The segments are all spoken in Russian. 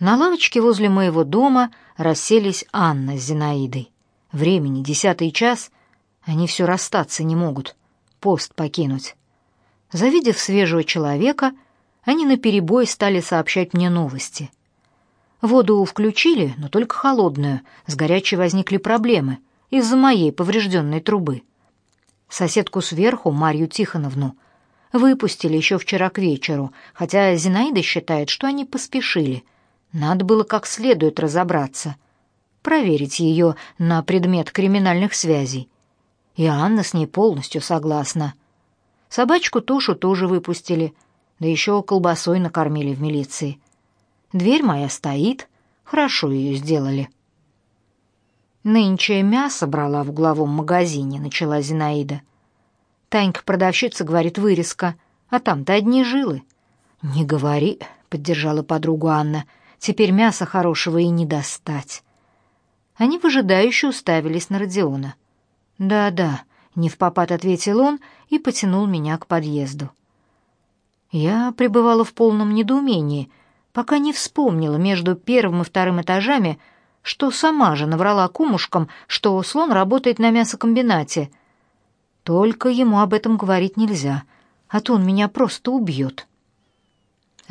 На лавочке возле моего дома расселись Анна с Зинаидой. Времени десятый час, они все расстаться не могут, пост покинуть. Завидев свежего человека, они наперебой стали сообщать мне новости. Воду включили, но только холодную, с горячей возникли проблемы из-за моей поврежденной трубы. Соседку сверху, Марью Тихоновну, выпустили еще вчера к вечеру, хотя Зинаида считает, что они поспешили — надо было как следует разобраться, проверить ее на предмет криминальных связей. И Анна с ней полностью согласна. Собачку тушу тоже выпустили, да еще колбасой накормили в милиции. Дверь моя стоит, хорошо ее сделали. Нынче мясо брала в угловом магазине, начала Зинаида. Танька-продавщица говорит, вырезка, а там-то одни жилы. Не говори, поддержала подругу Анна. Теперь мяса хорошего и не достать. Они выжидающе уставились на Родиона. «Да-да», — не в попад ответил он и потянул меня к подъезду. Я пребывала в полном недоумении, пока не вспомнила между первым и вторым этажами, что сама же наврала кумушкам, что слон работает на мясокомбинате. Только ему об этом говорить нельзя, а то он меня просто убьет.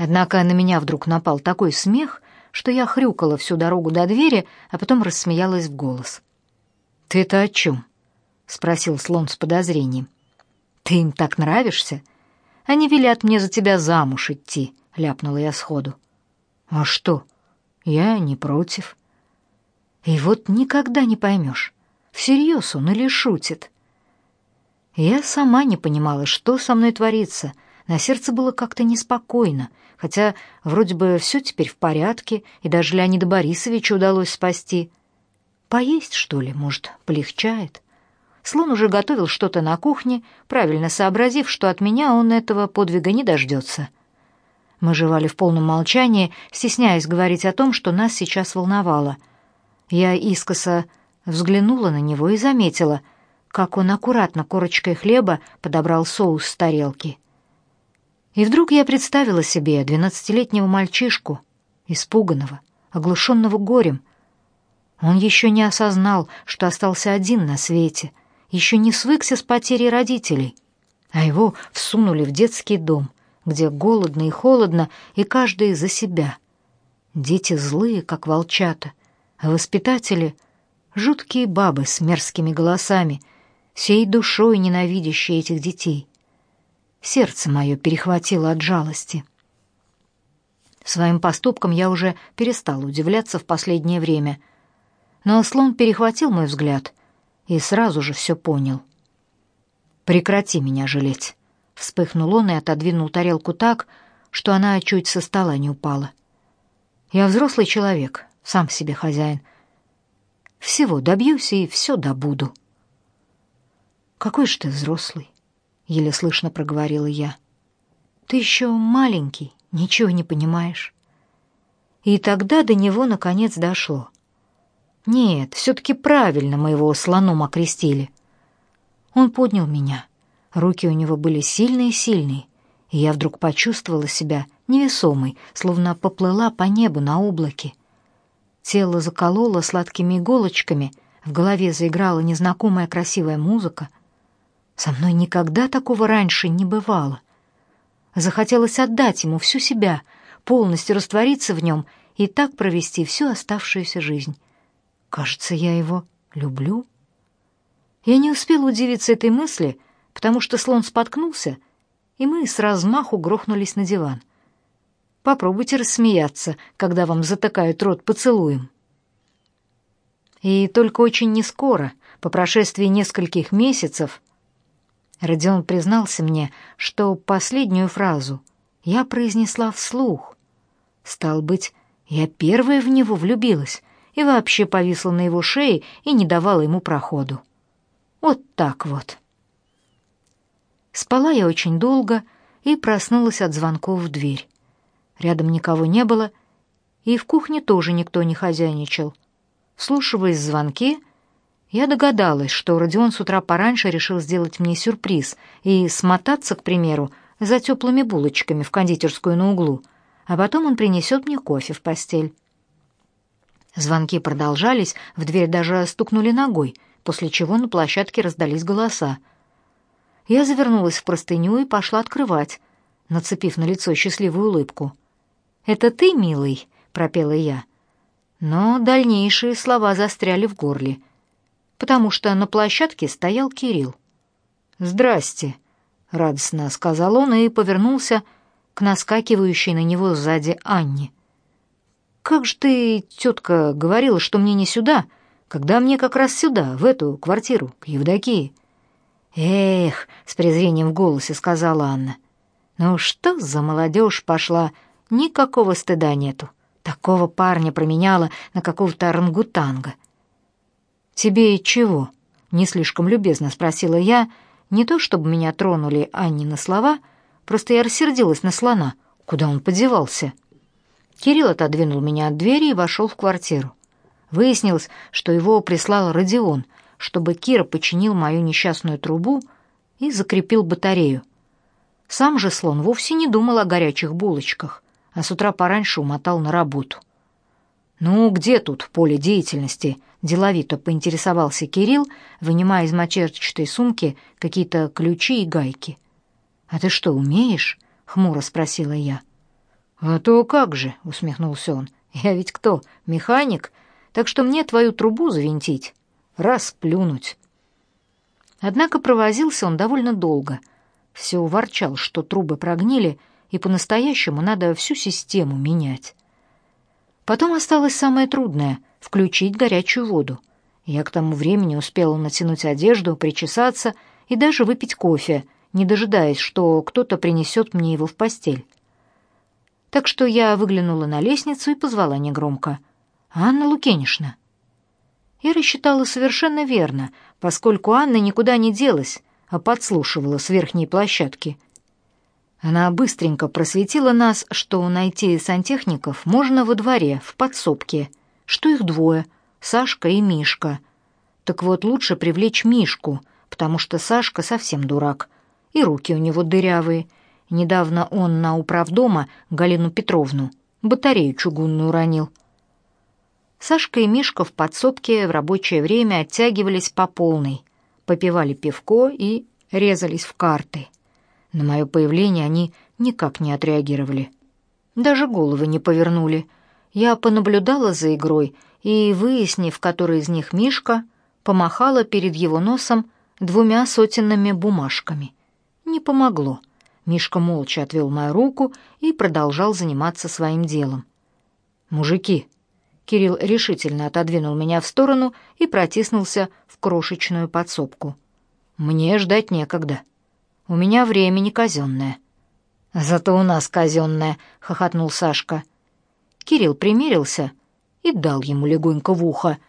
Однако на меня вдруг напал такой смех, что я хрюкала всю дорогу до двери, а потом рассмеялась в голос. «Ты это о чем?» — спросил слон с подозрением. «Ты им так нравишься? Они велят мне за тебя замуж идти», — ляпнула я сходу. «А что? Я не против». И вот никогда не поймешь, всерьез он или шутит. Я сама не понимала, что со мной творится — на сердце было как-то неспокойно, хотя вроде бы все теперь в порядке, и даже Леонида Борисовича удалось спасти. Поесть, что ли, может, полегчает? Слон уже готовил что-то на кухне, правильно сообразив, что от меня он этого подвига не дождется. Мы жевали в полном молчании, стесняясь говорить о том, что нас сейчас волновало. Я искоса взглянула на него и заметила, как он аккуратно корочкой хлеба подобрал соус с тарелки — и вдруг я представила себе двенадцатилетнего мальчишку, испуганного, оглушенного горем. Он еще не осознал, что остался один на свете, еще не свыкся с потерей родителей, а его всунули в детский дом, где голодно и холодно, и каждый за себя. Дети злые, как волчата, а воспитатели — жуткие бабы с мерзкими голосами, всей душой ненавидящие этих детей. Сердце мое перехватило от жалости. Своим поступкам я уже перестал удивляться в последнее время. Но слон перехватил мой взгляд и сразу же все понял. «Прекрати меня жалеть», — вспыхнул он и отодвинул тарелку так, что она чуть со стола не упала. «Я взрослый человек, сам себе хозяин. Всего добьюсь и все добуду». «Какой же ты взрослый?» Еле слышно проговорила я. Ты еще маленький, ничего не понимаешь. И тогда до него наконец дошло. Нет, все таки правильно мы его слоном окрестили. Он поднял меня. Руки у него были сильные-сильные, и я вдруг почувствовала себя невесомой, словно поплыла по небу на облаке. Тело закололо сладкими иголочками, в голове заиграла незнакомая красивая музыка — со мной никогда такого раньше не бывало. Захотелось отдать ему всю себя, полностью раствориться в нем и так провести всю оставшуюся жизнь. Кажется, я его люблю. Я не успела удивиться этой мысли, потому что слон споткнулся, и мы с размаху грохнулись на диван. Попробуйте рассмеяться, когда вам затыкают рот поцелуем. И только очень нескоро, по прошествии нескольких месяцев, Родион признался мне, что последнюю фразу я произнесла вслух. Стал быть, я первая в него влюбилась и вообще повисла на его шее и не давала ему проходу. Вот так вот. Спала я очень долго и проснулась от звонков в дверь. Рядом никого не было, и в кухне тоже никто не хозяйничал. Слушаясь звонки, я догадалась, что Родион с утра пораньше решил сделать мне сюрприз и смотаться, к примеру, за теплыми булочками в кондитерскую на углу, а потом он принесет мне кофе в постель. Звонки продолжались, в дверь даже стукнули ногой, после чего на площадке раздались голоса. Я завернулась в простыню и пошла открывать, нацепив на лицо счастливую улыбку. «Это ты, милый?» — пропела я. Но дальнейшие слова застряли в горле, потому что на площадке стоял Кирилл. «Здрасте», — радостно сказал он и повернулся к наскакивающей на него сзади Анне. «Как же ты, тетка, говорила, что мне не сюда, когда мне как раз сюда, в эту квартиру, к Евдокии?» «Эх», — с презрением в голосе сказала Анна, — «ну что за молодежь пошла, никакого стыда нету. Такого парня променяла на какого-то орангутанга». «Тебе чего?» — не слишком любезно спросила я, — не то чтобы меня тронули Анни на слова, просто я рассердилась на слона. Куда он подевался? Кирилл отодвинул меня от двери и вошел в квартиру. Выяснилось, что его прислал Родион, чтобы Кира починил мою несчастную трубу и закрепил батарею. Сам же слон вовсе не думал о горячих булочках, а с утра пораньше умотал на работу. «Ну, где тут поле деятельности?» — деловито поинтересовался Кирилл, вынимая из мачеточатой сумки какие-то ключи и гайки. «А ты что, умеешь?» — хмуро спросила я. «А то как же!» — усмехнулся он. «Я ведь кто? Механик? Так что мне твою трубу завинтить. Раз плюнуть». Однако провозился он довольно долго. Все ворчал, что трубы прогнили, и по-настоящему надо всю систему менять. Потом осталось самое трудное — включить горячую воду. Я к тому времени успела натянуть одежду, причесаться и даже выпить кофе, не дожидаясь, что кто-то принесет мне его в постель. Так что я выглянула на лестницу и позвала негромко. «Анна Лукенишна». Я рассчитала совершенно верно, поскольку Анна никуда не делась, а подслушивала с верхней площадки — она быстренько просветила нас, что найти сантехников можно во дворе, в подсобке, что их двое — Сашка и Мишка. Так вот, лучше привлечь Мишку, потому что Сашка совсем дурак, и руки у него дырявые. Недавно он на управдома Галину Петровну батарею чугунную уронил. Сашка и Мишка в подсобке в рабочее время оттягивались по полной, попивали пивко и резались в карты. На мое появление они никак не отреагировали. Даже головы не повернули. Я понаблюдала за игрой и, выяснив, который из них Мишка, помахала перед его носом двумя сотенными бумажками. Не помогло. Мишка молча отвел мою руку и продолжал заниматься своим делом. «Мужики!» Кирилл решительно отодвинул меня в сторону и протиснулся в крошечную подсобку. «Мне ждать некогда. У меня времени казенное». «Зато у нас казенное», — хохотнул Сашка. Кирилл примерился и дал ему легонько в ухо,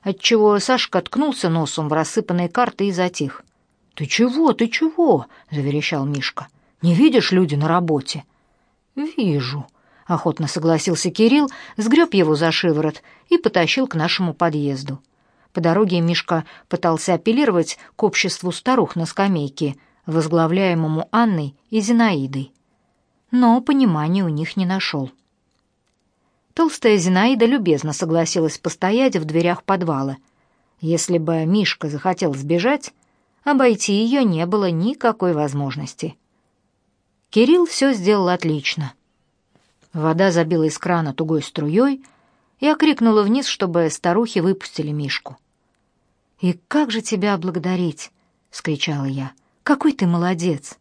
отчего Сашка ткнулся носом в рассыпанные карты и затих. «Ты чего, ты чего?» — заверещал Мишка. «Не видишь, люди на работе?» «Вижу», — охотно согласился Кирилл, сгреб его за шиворот и потащил к нашему подъезду. По дороге Мишка пытался апеллировать к обществу старух на скамейке — возглавляемому Анной и Зинаидой. Но понимания у них не нашел. Толстая Зинаида любезно согласилась постоять в дверях подвала. Если бы Мишка захотел сбежать, обойти ее не было никакой возможности. Кирилл все сделал отлично. Вода забила из крана тугой струей и окрикнула вниз, чтобы старухи выпустили Мишку. «И как же тебя благодарить?» — скричала я. Какой ты молодец!»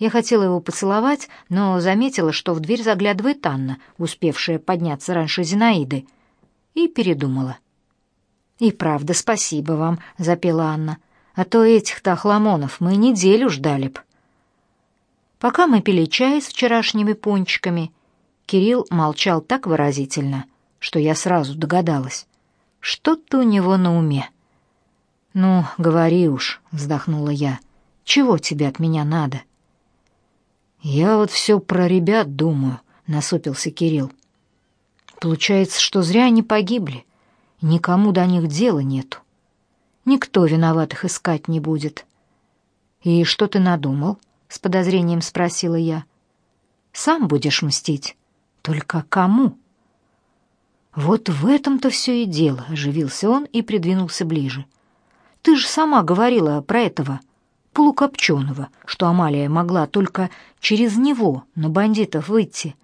Я хотела его поцеловать, но заметила, что в дверь заглядывает Анна, успевшая подняться раньше Зинаиды, и передумала. «И правда, спасибо вам», — запела Анна, «а то этих-то охламонов мы неделю ждали б». Пока мы пили чай с вчерашними пончиками, Кирилл молчал так выразительно, что я сразу догадалась. Что-то у него на уме. «Ну, говори уж», — вздохнула я, — чего тебе от меня надо?» «Я вот все про ребят думаю», — насупился Кирилл. «Получается, что зря они погибли. Никому до них дела нету. Никто виноватых искать не будет». «И что ты надумал?» — с подозрением спросила я. «Сам будешь мстить?» Только кому? Вот в этом-то все и дело, оживился он и придвинулся ближе. Ты же сама говорила про этого полукопченого, что Амалия могла только через него на бандитов выйти.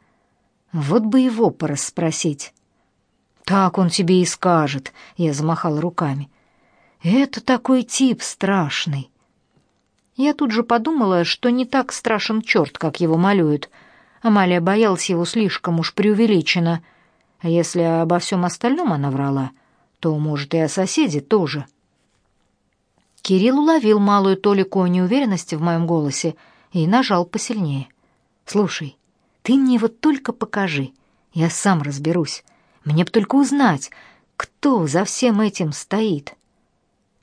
Вот бы его порасспросить. Так он тебе и скажет, я замахал руками. Это такой тип страшный. Я тут же подумала, что не так страшен черт, как его малюют. Амалия боялась его слишком уж преувеличенно. А если обо всем остальном она врала, то, может, и о соседе тоже. Кирилл уловил малую толику неуверенности в моем голосе и нажал посильнее. «Слушай, ты мне вот только покажи, я сам разберусь. Мне б только узнать, кто за всем этим стоит».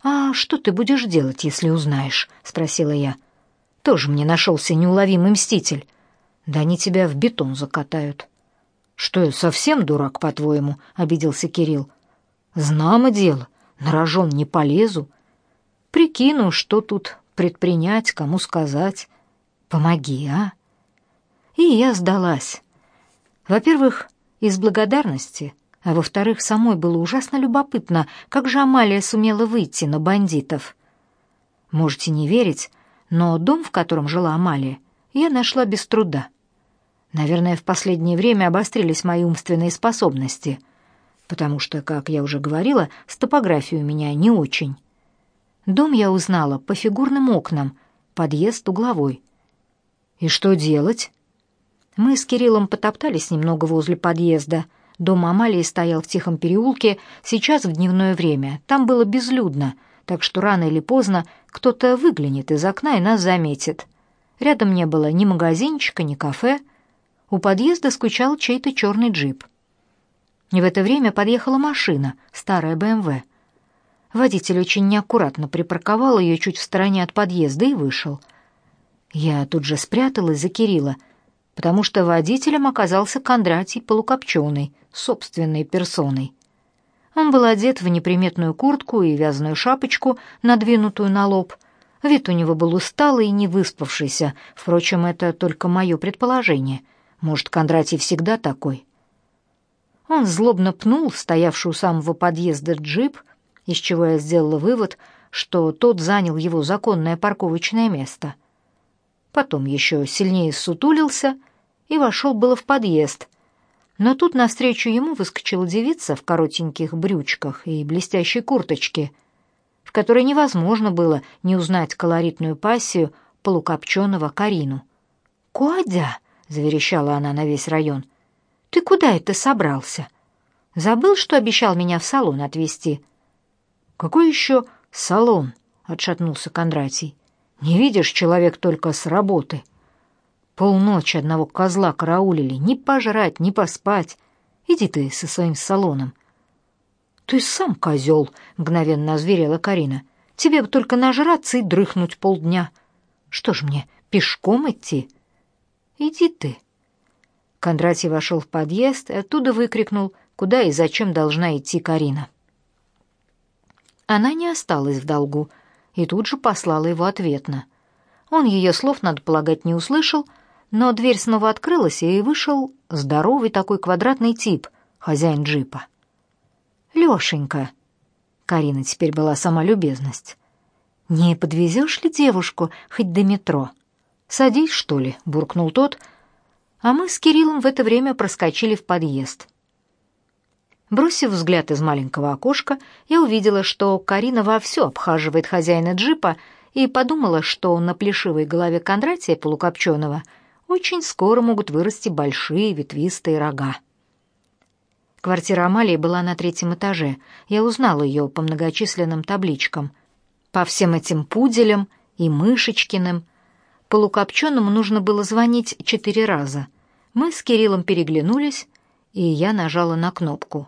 «А что ты будешь делать, если узнаешь?» — спросила я. «Тоже мне нашелся неуловимый мститель. Да они тебя в бетон закатают». «Что я совсем дурак, по-твоему?» — обиделся Кирилл. «Знамо дело, на рожон не полезу. Прикину, что тут предпринять, кому сказать. Помоги, а?» И я сдалась. Во-первых, из благодарности — а во-вторых, самой было ужасно любопытно, как же Амалия сумела выйти на бандитов. Можете не верить, но дом, в котором жила Амалия, я нашла без труда. Наверное, в последнее время обострились мои умственные способности, потому что, как я уже говорила, с топографией у меня не очень. Дом я узнала по фигурным окнам, подъезд угловой. И что делать? Мы с Кириллом потоптались немного возле подъезда — Дом Амалии стоял в тихом переулке, сейчас в дневное время. Там было безлюдно, так что рано или поздно кто-то выглянет из окна и нас заметит. Рядом не было ни магазинчика, ни кафе. У подъезда скучал чей-то черный джип. И в это время подъехала машина, старая БМВ. Водитель очень неаккуратно припарковал ее чуть в стороне от подъезда и вышел. Я тут же спряталась за Кирилла, потому что водителем оказался Кондратий Полукопченый — собственной персоной. Он был одет в неприметную куртку и вязаную шапочку, надвинутую на лоб. Вид у него был усталый и невыспавшийся. Впрочем, это только мое предположение. Может, Кондратий всегда такой? Он злобно пнул стоявший у самого подъезда джип, из чего я сделала вывод, что тот занял его законное парковочное место. Потом еще сильнее сутулился и вошел было в подъезд, но тут навстречу ему выскочила девица в коротеньких брючках и блестящей курточке, в которой невозможно было не узнать колоритную пассию полукопченого Карину. «Кодя!» — заверещала она на весь район. «Ты куда это собрался? Забыл, что обещал меня в салон отвезти?» «Какой еще салон?» — отшатнулся Кондратий. «Не видишь, человек только с работы». Полночи одного козла караулили, ни пожрать, ни поспать. Иди ты со своим салоном. Ты сам козел, мгновенно озверела Карина. Тебе бы только нажраться и дрыхнуть полдня. Что ж мне, пешком идти? Иди ты. Кондратий вошел в подъезд и оттуда выкрикнул, куда и зачем должна идти Карина. Она не осталась в долгу и тут же послала его ответно. Он ее слов, надо полагать, не услышал, но дверь снова открылась, и вышел здоровый такой квадратный тип, хозяин джипа. «Лешенька!» Карина теперь была сама любезность. «Не подвезешь ли девушку хоть до метро?» «Садись, что ли?» — буркнул тот, а мы с Кириллом в это время проскочили в подъезд. Бросив взгляд из маленького окошка, я увидела, что Карина вовсю обхаживает хозяина джипа и подумала, что на плешивой голове Кондратия полукопченого — очень скоро могут вырасти большие ветвистые рога. Квартира Амалии была на третьем этаже. Я узнала ее по многочисленным табличкам. По всем этим пуделям и мышечкиным. Полукопченому нужно было звонить четыре раза. Мы с Кириллом переглянулись, и я нажала на кнопку.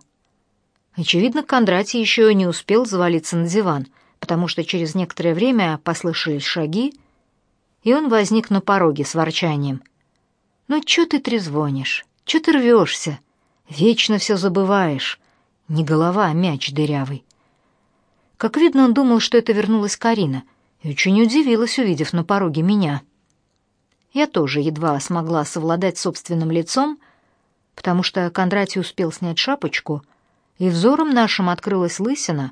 Очевидно, Кондратий еще не успел завалиться на диван, потому что через некоторое время послышались шаги, и он возник на пороге с ворчанием — ну, чё ты трезвонишь? Чё ты рвёшься? Вечно всё забываешь. Не голова, а мяч дырявый. Как видно, он думал, что это вернулась Карина, и очень удивилась, увидев на пороге меня. Я тоже едва смогла совладать собственным лицом, потому что Кондратий успел снять шапочку, и взором нашим открылась лысина,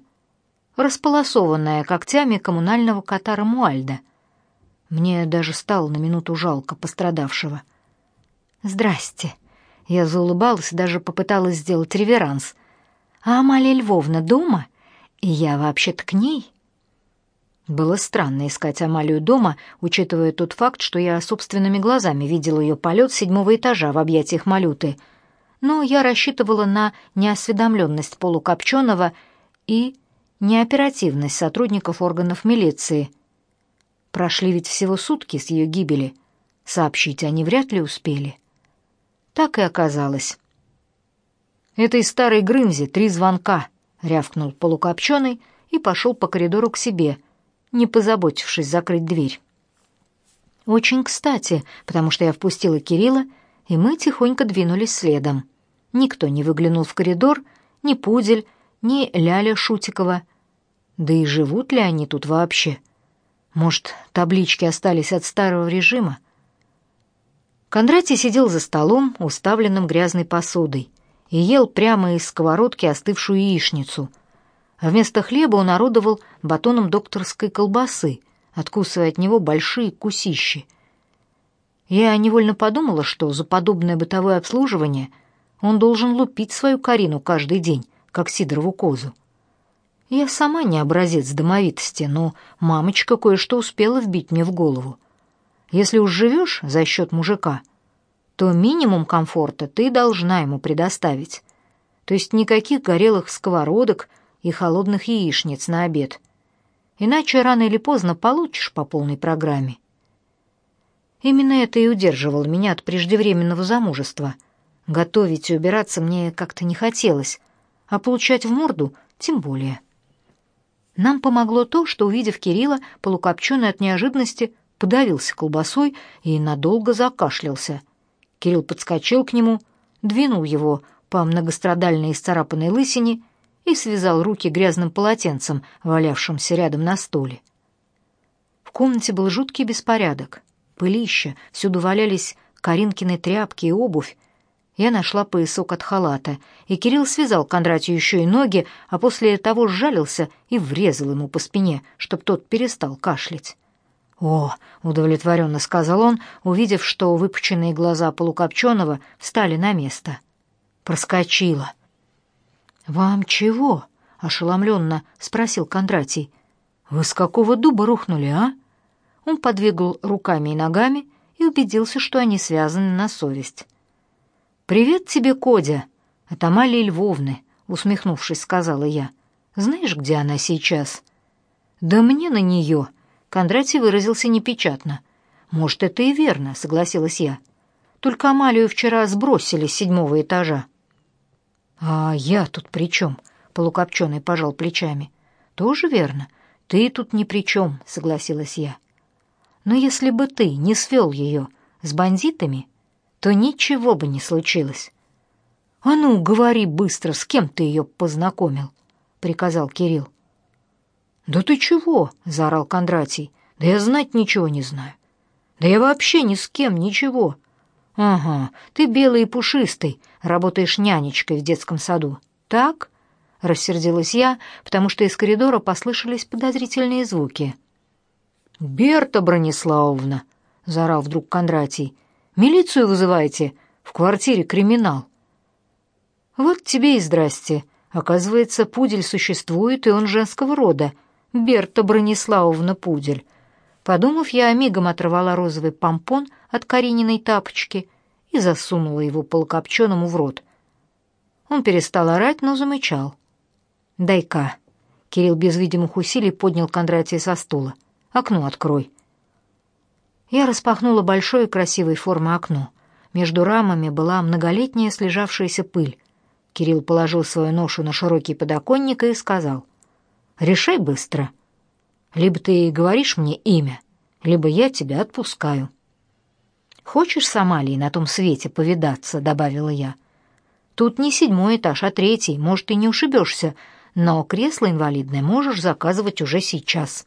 располосованная когтями коммунального кота Рамуальда. Мне даже стало на минуту жалко пострадавшего. «Здрасте!» Я заулыбалась и даже попыталась сделать реверанс. «А Амалия Львовна дома? И я вообще-то к ней?» Было странно искать Амалию дома, учитывая тот факт, что я собственными глазами видела ее полет седьмого этажа в объятиях Малюты. Но я рассчитывала на неосведомленность полукопченого и неоперативность сотрудников органов милиции. Прошли ведь всего сутки с ее гибели. Сообщить они вряд ли успели. Так и оказалось. «Этой старой Грымзе три звонка», — рявкнул полукопченый и пошел по коридору к себе, не позаботившись закрыть дверь. Очень кстати, потому что я впустила Кирилла, и мы тихонько двинулись следом. Никто не выглянул в коридор, ни Пудель, ни Ляля Шутикова. Да и живут ли они тут вообще? Может, таблички остались от старого режима? Кондратий сидел за столом, уставленным грязной посудой, и ел прямо из сковородки остывшую яичницу. Вместо хлеба он орудовал батоном докторской колбасы, откусывая от него большие кусищи. Я невольно подумала, что за подобное бытовое обслуживание он должен лупить свою Карину каждый день, как Сидорову козу. Я сама не образец домовитости, но мамочка кое-что успела вбить мне в голову. Если уж живешь за счет мужика, то минимум комфорта ты должна ему предоставить. То есть никаких горелых сковородок и холодных яичниц на обед. Иначе рано или поздно получишь по полной программе. Именно это и удерживало меня от преждевременного замужества. Готовить и убираться мне как-то не хотелось, а получать в морду тем более. Нам помогло то, что, увидев Кирилла, полукопченый от неожиданности подавился колбасой и надолго закашлялся. Кирилл подскочил к нему, двинул его по многострадальной исцарапанной лысине и связал руки грязным полотенцем, валявшимся рядом на столе. В комнате был жуткий беспорядок. Пылище, всюду валялись Каринкины тряпки и обувь. Я нашла поясок от халата, и Кирилл связал Кондратию еще и ноги, а после того сжалился и врезал ему по спине, чтоб тот перестал кашлять. «О!» — удовлетворенно сказал он, увидев, что выпученные глаза полукопченого встали на место. «Проскочила». «Вам чего?» — ошеломленно спросил Кондратий. «Вы с какого дуба рухнули, а?» Он подвигал руками и ногами и убедился, что они связаны на совесть. «Привет тебе, Кодя!» «От Амалии Львовны», — усмехнувшись, сказала я. «Знаешь, где она сейчас?» «Да мне на нее», Кондратий выразился непечатно. «Может, это и верно», — согласилась я. «Только Амалию вчера сбросили с седьмого этажа». «А я тут при чем?» — полукопченый пожал плечами. «Тоже верно. Ты тут ни при чем», — согласилась я. «Но если бы ты не свел ее с бандитами, то ничего бы не случилось». «А ну, говори быстро, с кем ты ее познакомил?» — приказал Кирилл. «Да ты чего?» — заорал Кондратий. «Да я знать ничего не знаю. Да я вообще ни с кем ничего». «Ага, ты белый и пушистый, работаешь нянечкой в детском саду. Так?» — рассердилась я, потому что из коридора послышались подозрительные звуки. «Берта Брониславовна!» — заорал вдруг Кондратий. «Милицию вызывайте! В квартире криминал!» «Вот тебе и здрасте!» Оказывается, пудель существует, и он женского рода, Берта Брониславовна Пудель. Подумав, я мигом оторвала розовый помпон от Карининой тапочки и засунула его полукопченому в рот. Он перестал орать, но замычал. «Дай-ка». Кирилл без видимых усилий поднял Кондратия со стула. «Окно открой». Я распахнула большое красивой формы окно. Между рамами была многолетняя слежавшаяся пыль. Кирилл положил свою ношу на широкий подоконник и сказал — Решай быстро. Либо ты говоришь мне имя, либо я тебя отпускаю. Хочешь с Амалией на том свете повидаться, добавила я. Тут не седьмой этаж, а третий, может, и не ушибешься, но кресло инвалидное можешь заказывать уже сейчас.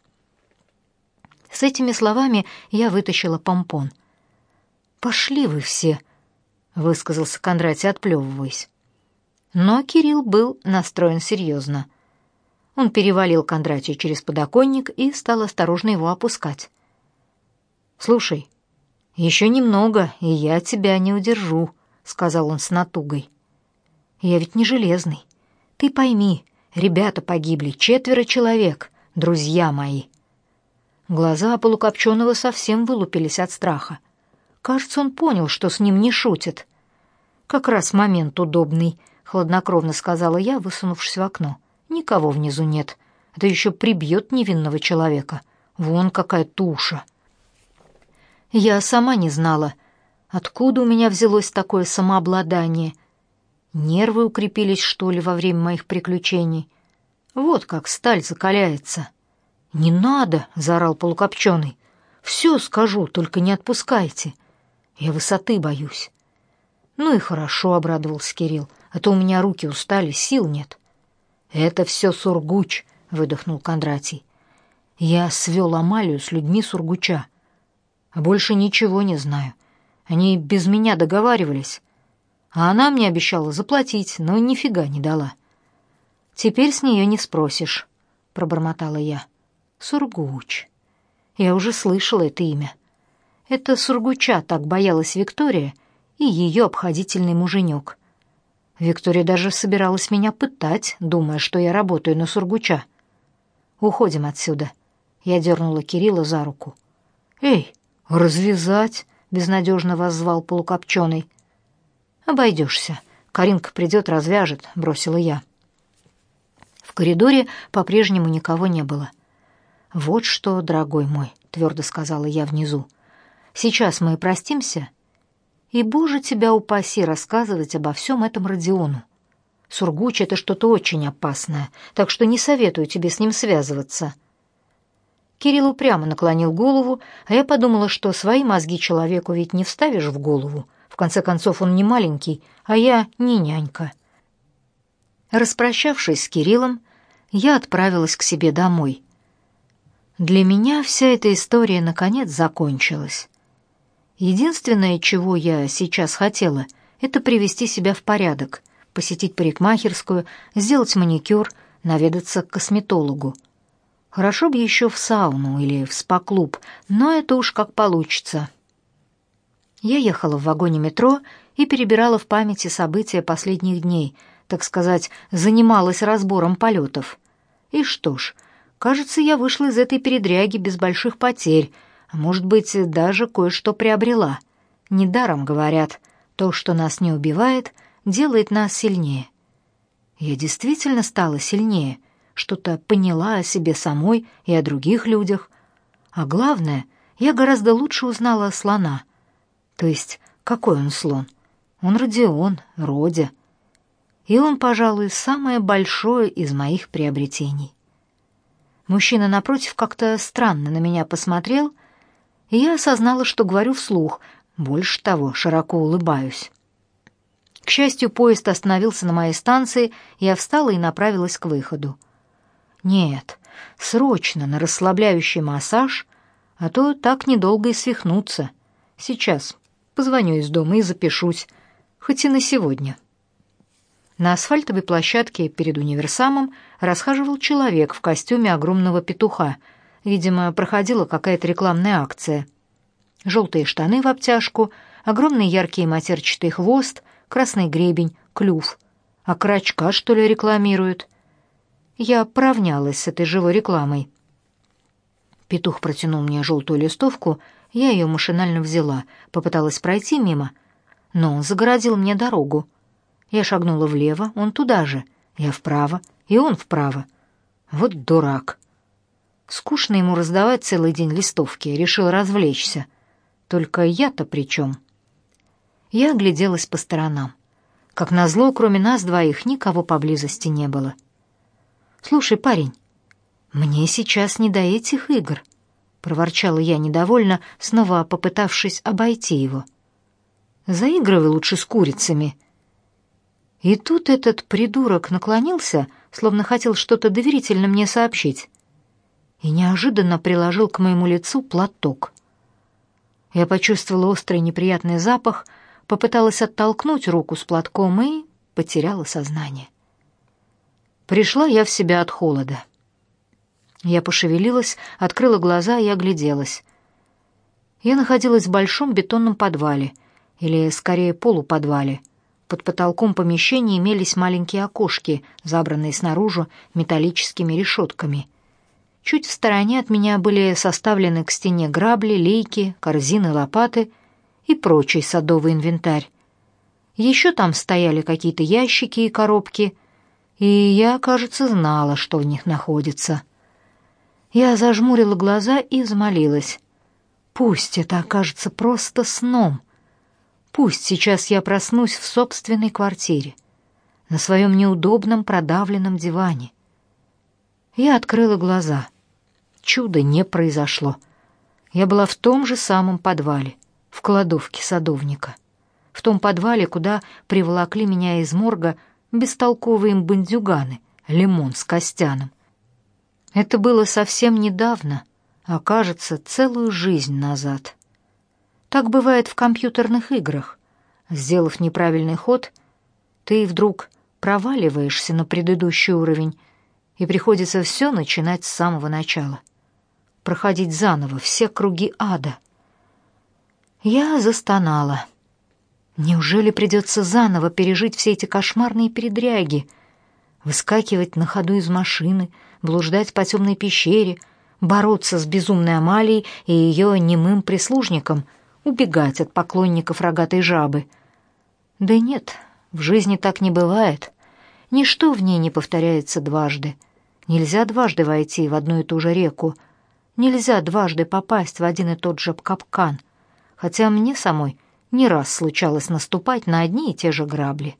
С этими словами я вытащила помпон. Пошли вы все, высказался Кондратий, отплевываясь. Но Кирилл был настроен серьезно. Он перевалил Кондратия через подоконник и стал осторожно его опускать. «Слушай, еще немного, и я тебя не удержу», — сказал он с натугой. «Я ведь не железный. Ты пойми, ребята погибли, четверо человек, друзья мои». Глаза полукопченого совсем вылупились от страха. Кажется, он понял, что с ним не шутят. «Как раз момент удобный», — хладнокровно сказала я, высунувшись в окно. «Никого внизу нет. Это еще прибьет невинного человека. Вон какая туша». Я сама не знала, откуда у меня взялось такое самообладание. Нервы укрепились, что ли, во время моих приключений. Вот как сталь закаляется. «Не надо!» — заорал полукопченый. «Все скажу, только не отпускайте. Я высоты боюсь». «Ну и хорошо», — обрадовался Кирилл, «а то у меня руки устали, сил нет». «Это все Сургуч», — выдохнул Кондратий. «Я свел Амалию с людьми Сургуча. А больше ничего не знаю. Они без меня договаривались. А она мне обещала заплатить, но нифига не дала». «Теперь с нее не спросишь», — пробормотала я. Сургуч. Я уже слышала это имя. Это Сургуча так боялась Виктория и ее обходительный муженек. Виктория даже собиралась меня пытать, думая, что я работаю на Сургуча. «Уходим отсюда». Я дернула Кирилла за руку. «Эй, развязать!» — безнадежно воззвал полукопченый. «Обойдешься. Каринка придет, развяжет», — бросила я. В коридоре по-прежнему никого не было. «Вот что, дорогой мой», — твердо сказала я внизу, — «сейчас мы простимся, и, Боже, тебя упаси рассказывать обо всем этом Родиону. Сургуч — это что-то очень опасное, так что не советую тебе с ним связываться». Кирилл упрямо наклонил голову, а я подумала, что свои мозги человеку ведь не вставишь в голову. В конце концов, он не маленький, а я не нянька. Распрощавшись с Кириллом, я отправилась к себе домой — для меня вся эта история наконец закончилась. Единственное, чего я сейчас хотела, это привести себя в порядок, посетить парикмахерскую, сделать маникюр, наведаться к косметологу. Хорошо бы еще в сауну или в спа-клуб, но это уж как получится. Я ехала в вагоне метро и перебирала в памяти события последних дней, так сказать, занималась разбором полетов. И что ж, Кажется, я вышла из этой передряги без больших потерь, а может быть, даже кое-что приобрела. Недаром говорят, то, что нас не убивает, делает нас сильнее. Я действительно стала сильнее, что-то поняла о себе самой и о других людях. А главное, я гораздо лучше узнала слона. То есть, какой он слон? Он Родион, Родя. И он, пожалуй, самое большое из моих приобретений. Мужчина напротив как-то странно на меня посмотрел, и я осознала, что говорю вслух, больше того, широко улыбаюсь. К счастью, поезд остановился на моей станции, я встала и направилась к выходу. Нет, срочно на расслабляющий массаж, а то так недолго и свихнуться. Сейчас позвоню из дома и запишусь, хоть и на сегодня. На асфальтовой площадке перед универсамом расхаживал человек в костюме огромного петуха. Видимо, проходила какая-то рекламная акция. Желтые штаны в обтяжку, огромный яркий матерчатый хвост, красный гребень, клюв. А крачка, что ли, рекламируют? Я поравнялась с этой живой рекламой. Петух протянул мне желтую листовку, я ее машинально взяла, попыталась пройти мимо, но он загородил мне дорогу. Я шагнула влево, он туда же. Я вправо, и он вправо. Вот дурак. Скучно ему раздавать целый день листовки, решил развлечься. Только я-то при чем? Я огляделась по сторонам. Как назло, кроме нас двоих, никого поблизости не было. «Слушай, парень, мне сейчас не до этих игр», — проворчала я недовольно, снова попытавшись обойти его. «Заигрывай лучше с курицами», и тут этот придурок наклонился, словно хотел что-то доверительно мне сообщить, и неожиданно приложил к моему лицу платок. Я почувствовала острый неприятный запах, попыталась оттолкнуть руку с платком и потеряла сознание. Пришла я в себя от холода. Я пошевелилась, открыла глаза и огляделась. Я находилась в большом бетонном подвале, или скорее полуподвале. Под потолком помещения имелись маленькие окошки, забранные снаружи металлическими решетками. Чуть в стороне от меня были составлены к стене грабли, лейки, корзины, лопаты и прочий садовый инвентарь. Еще там стояли какие-то ящики и коробки, и я, кажется, знала, что в них находится. Я зажмурила глаза и взмолилась. Пусть это окажется просто сном. Пусть сейчас я проснусь в собственной квартире, на своем неудобном продавленном диване. Я открыла глаза. Чудо не произошло. Я была в том же самом подвале, в кладовке садовника. В том подвале, куда приволокли меня из морга бестолковые бандюганы, Лимон с Костяном. Это было совсем недавно — а кажется, целую жизнь назад. Так бывает в компьютерных играх. Сделав неправильный ход, ты вдруг проваливаешься на предыдущий уровень, и приходится все начинать с самого начала. Проходить заново все круги ада. Я застонала. Неужели придется заново пережить все эти кошмарные передряги? Выскакивать на ходу из машины, блуждать по темной пещере — бороться с безумной Амалией и ее немым прислужником, убегать от поклонников рогатой жабы. Да нет, в жизни так не бывает. Ничто в ней не повторяется дважды. Нельзя дважды войти в одну и ту же реку. Нельзя дважды попасть в один и тот же капкан. Хотя мне самой не раз случалось наступать на одни и те же грабли.